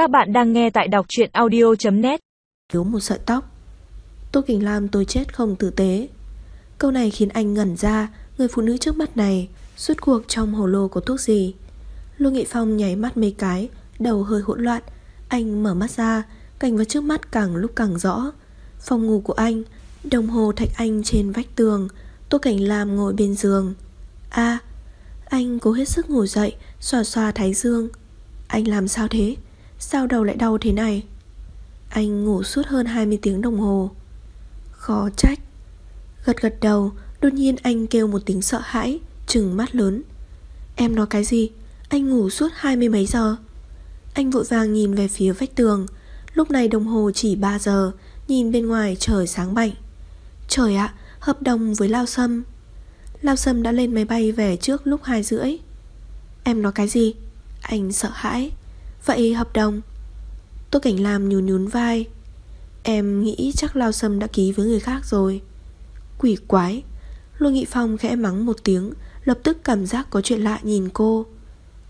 Các bạn đang nghe tại đọc truyện audio.net Thiếu một sợi tóc. Tô Kình Lam tôi chết không tử tế. Câu này khiến anh ngẩn ra, Người phụ nữ trước mắt này, Suốt cuộc trong hồ lô có thuốc gì? Lô Nghị Phong nháy mắt mấy cái, Đầu hơi hỗn loạn. Anh mở mắt ra, Cảnh vật trước mắt càng lúc càng rõ. Phòng ngủ của anh, Đồng hồ thạch anh trên vách tường. Tô Cảnh Lam ngồi bên giường. A, anh cố hết sức ngồi dậy, Xòa xòa thái dương. Anh làm sao thế? Sao đầu lại đau thế này? Anh ngủ suốt hơn 20 tiếng đồng hồ. Khó trách. Gật gật đầu, Đột nhiên anh kêu một tiếng sợ hãi, Trừng mắt lớn. Em nói cái gì? Anh ngủ suốt hai mươi mấy giờ? Anh vội vàng nhìn về phía vách tường. Lúc này đồng hồ chỉ 3 giờ, Nhìn bên ngoài trời sáng bảnh. Trời ạ, Hợp đồng với Lao Sâm. Lao Sâm đã lên máy bay về trước lúc 2 rưỡi. Em nói cái gì? Anh sợ hãi. Vậy hợp đồng. Tô Cảnh Lam nhún nhún vai. Em nghĩ chắc Lao Sâm đã ký với người khác rồi. Quỷ quái. Lôi Nghị Phong khẽ mắng một tiếng, Lập tức cảm giác có chuyện lạ nhìn cô.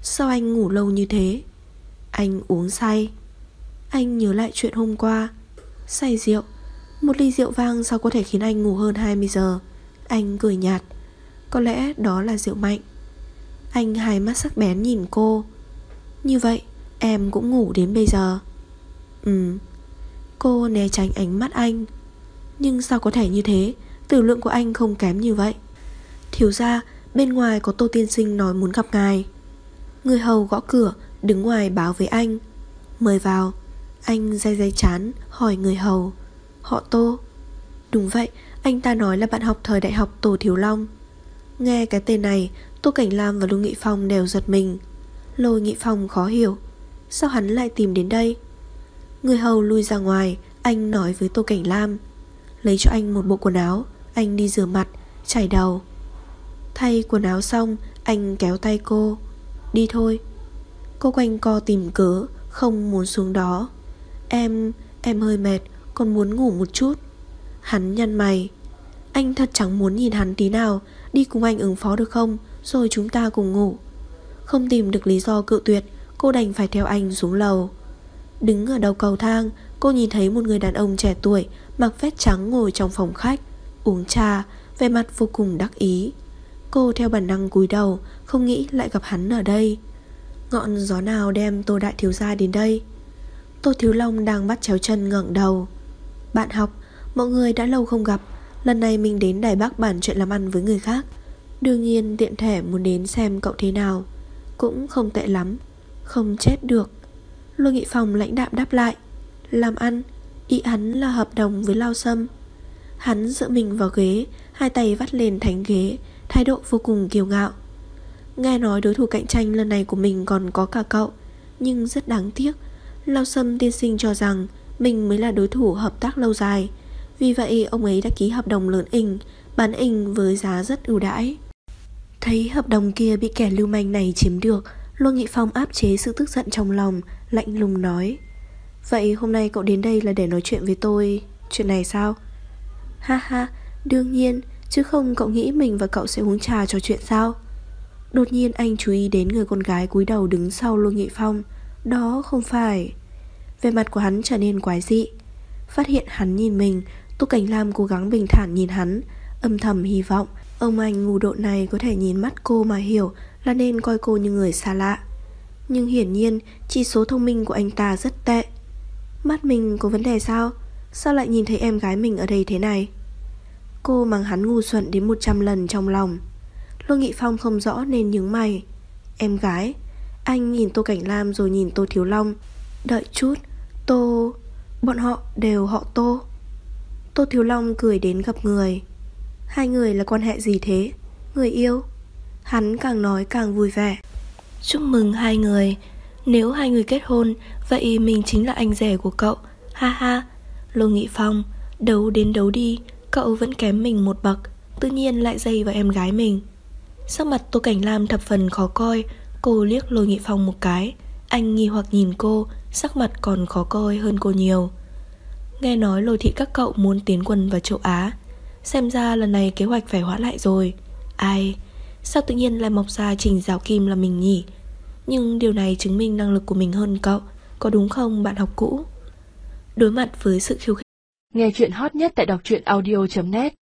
Sao anh ngủ lâu như thế? Anh uống say. Anh nhớ lại chuyện hôm qua. Say rượu. Một ly rượu vang sao có thể khiến anh ngủ hơn 20 giờ? Anh cười nhạt. Có lẽ đó là rượu mạnh. Anh hai mắt sắc bén nhìn cô. Như vậy Em cũng ngủ đến bây giờ. Ừ. Cô né tránh ánh mắt anh. Nhưng sao có thể như thế? Tử lượng của anh không kém như vậy. Thiếu ra bên ngoài có Tô Tiên Sinh nói muốn gặp ngài. Người hầu gõ cửa, Đứng ngoài báo với anh. Mời vào. Anh day day chán, hỏi người hầu. Họ Tô. Đúng vậy, anh ta nói là bạn học thời đại học Tổ Thiếu Long. Nghe cái tên này, Tô Cảnh Lam và Lưu Nghị Phong đều giật mình. Lôi Nghị Phong khó hiểu. Sao hắn lại tìm đến đây? Người hầu lui ra ngoài Anh nói với Tô Cảnh Lam. Lấy cho anh một bộ quần áo Anh đi rửa mặt, chải đầu. Thay quần áo xong Anh kéo tay cô. Đi thôi. Cô quanh co tìm cớ Không muốn xuống đó. Em, em hơi mệt Còn muốn ngủ một chút. Hắn nhăn mày. Anh thật chẳng muốn nhìn hắn tí nào. Đi cùng anh ứng phó được không? Rồi chúng ta cùng ngủ. Không tìm được lý do cự tuyệt Cô đành phải theo anh xuống lầu. Đứng ở đầu cầu thang, Cô nhìn thấy một người đàn ông trẻ tuổi Mặc vest trắng ngồi trong phòng khách, Uống trà, Vẻ mặt vô cùng đắc ý. Cô theo bản năng cúi đầu, Không nghĩ lại gặp hắn ở đây. Ngọn gió nào đem Tô Đại Thiếu Gia đến đây? Tô Thiếu Long đang bắt chéo chân ngẩng đầu. Bạn học, Mọi người đã lâu không gặp, Lần này mình đến Đài Bắc bàn chuyện làm ăn với người khác. Đương nhiên tiện thể muốn đến xem cậu thế nào, Cũng không tệ lắm. Không chết được. Lôi Nghị Phòng lãnh đạm đáp lại, Làm ăn, Ý hắn là hợp đồng với Lao Sâm. Hắn dựa mình vào ghế, Hai tay vắt lên thành ghế, Thái độ vô cùng kiêu ngạo. Nghe nói đối thủ cạnh tranh lần này của mình còn có cả cậu, Nhưng rất đáng tiếc, Lao Sâm tiên sinh cho rằng Mình mới là đối thủ hợp tác lâu dài. Vì vậy, ông ấy đã ký hợp đồng lớn ình Bán ình với giá rất ưu đãi. Thấy hợp đồng kia bị kẻ lưu manh này chiếm được Luân Nghị Phong áp chế sự tức giận trong lòng, Lạnh lùng nói, Vậy hôm nay cậu đến đây là để nói chuyện với tôi, Chuyện này sao? Ha ha, đương nhiên, Chứ không cậu nghĩ mình và cậu sẽ uống trà trò chuyện sao? Đột nhiên anh chú ý đến người con gái cúi đầu đứng sau Luân Nghị Phong. Đó không phải. Về mặt của hắn trở nên quái dị. Phát hiện hắn nhìn mình, Tô Cảnh Lam cố gắng bình thản nhìn hắn, Âm thầm hy vọng, Ông anh ngu độ này có thể nhìn mắt cô mà hiểu là nên coi cô như người xa lạ. Nhưng hiển nhiên, Chỉ số thông minh của anh ta rất tệ. Mắt mình có vấn đề sao? Sao lại nhìn thấy em gái mình ở đây thế này? Cô mang hắn ngu xuẩn đến 100 lần trong lòng. Lô Nghị Phong không rõ nên nhướng mày. Em gái, Anh nhìn Tô Cảnh Lam rồi nhìn Tô Thiếu Long. Đợi chút, Tô, Bọn họ đều họ Tô. Tô Thiếu Long cười đến gặp người. Hai người là quan hệ gì thế? Người yêu? Hắn càng nói càng vui vẻ. Chúc mừng hai người. Nếu hai người kết hôn, Vậy mình chính là anh rể của cậu. Ha ha. Lô Nghị Phong, Đấu đến đấu đi, Cậu vẫn kém mình một bậc. Tự nhiên lại dây vào em gái mình. Sắc mặt Tô Cảnh Lam thập phần khó coi, Cô liếc Lôi Nghị Phong một cái. Anh nghi hoặc nhìn cô, Sắc mặt còn khó coi hơn cô nhiều. Nghe nói lôi thị các cậu muốn tiến quân vào châu Á, Xem ra lần này kế hoạch phải hoãn lại rồi. Ai Sao tự nhiên lại mọc ra trình giáo kim là mình nhỉ? Nhưng điều này chứng minh năng lực của mình hơn cậu, Có đúng không bạn học cũ? Đối mặt với sự khiêu khích Nghe chuyện hot nhất tại đọc truyện audio.net